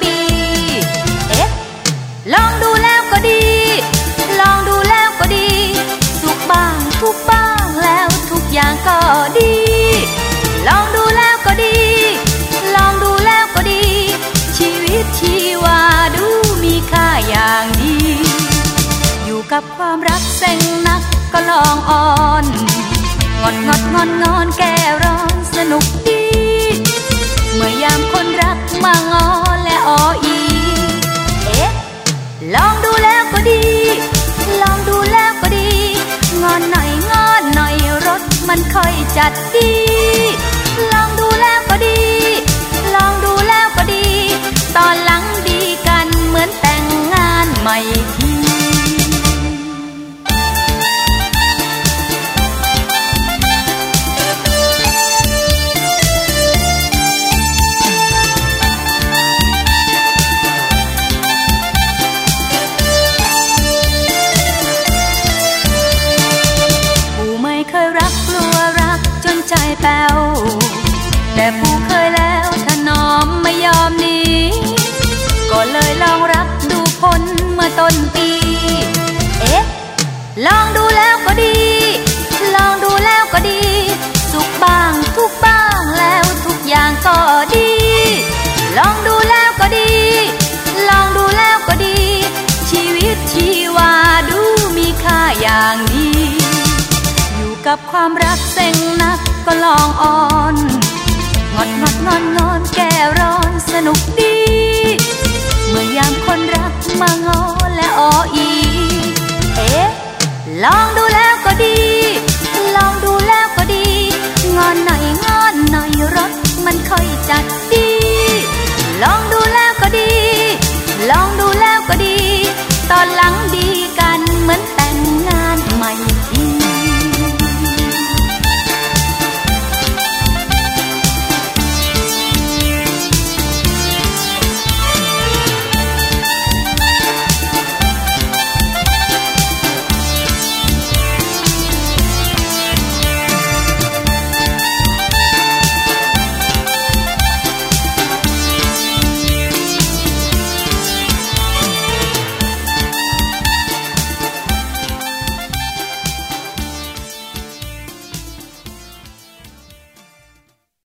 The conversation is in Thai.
ปี เอ๊ะ ลองดูแล้วก็ดี ลองดูแล้วก็ดี สุขบ้างทุกบ้างแล้วทุกอย่างก็ดี ลองดูแล้วก็ดี ลองดูแล้วก็ดี ชีวิตชีวาดูมีค่าอย่างดี อยู่กับความรักเซ็งนักก็ลองอ่อนงอนงอนงอนงอนแก้ร้อนสนุกดี เมื่อยามคนรักมางอแค่อ ใจแป้ว แต่ผู้เคยแล้วถนอมไม่ยอมหนีก็เลยลองรักดูพ้นเมื่อต้นปี เอ๊ะ ลองดูแล้วก็ดี ลองดูแล้วก็ดี สุขบ้างทุกบ้างแล้วทุกอย่างก็ดี ลองดูแล้วก็ดี ลองดูแล้วก็ดี ชีวิตชีวาดูมีค่าอย่างดี อยู่กับความรักเซ็งนัก ก็ลองอ่อนงอนงอดงอนงอนแก่ร้อนสนุกดี เมื่อยามคนรักมางอและอ้ออี เอ๊ะลอง